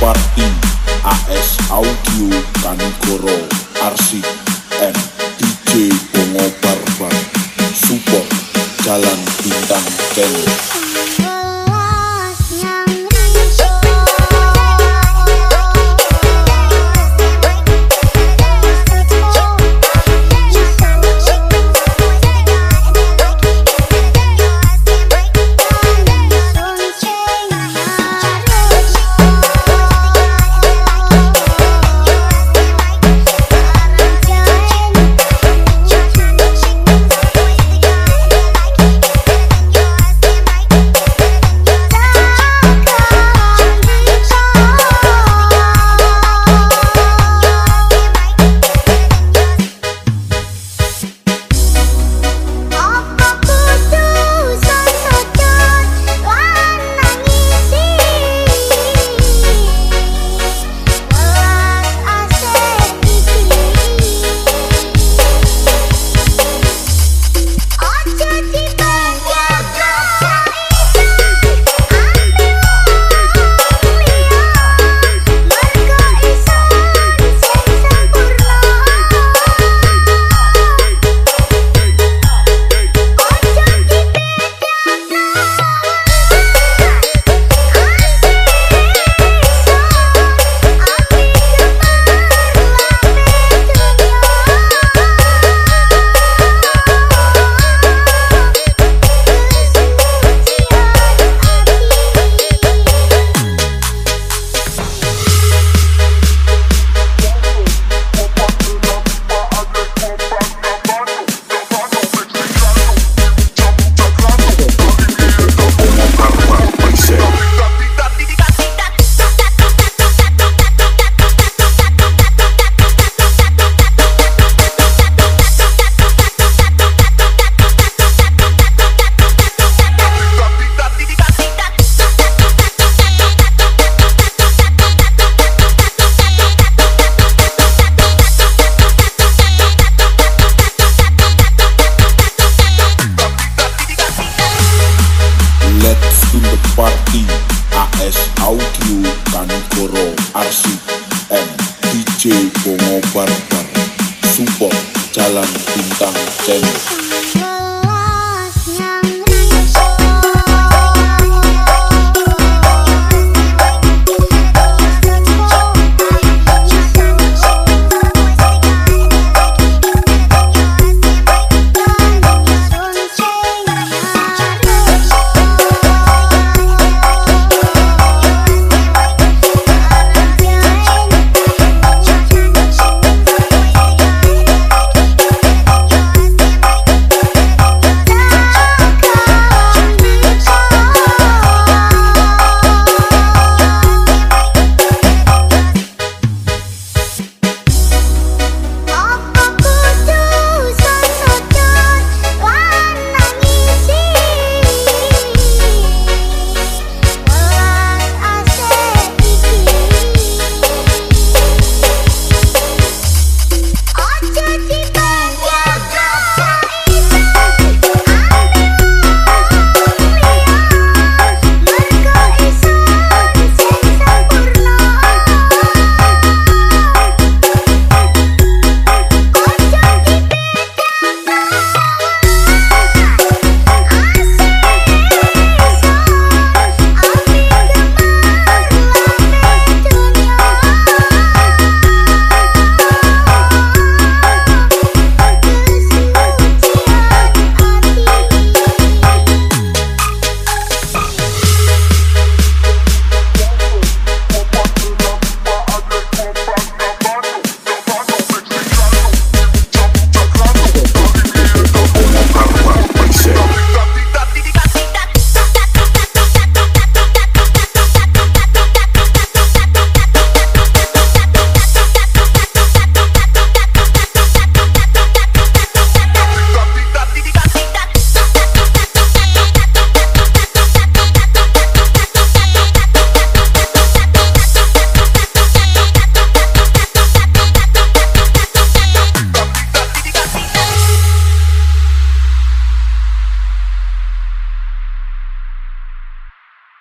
Party AS Audio Kanigoro Arsik and DJ Bongo Barbar Support Jalan Bintang Channel DJ Bongo Barbar Support Jalan Bintang Channel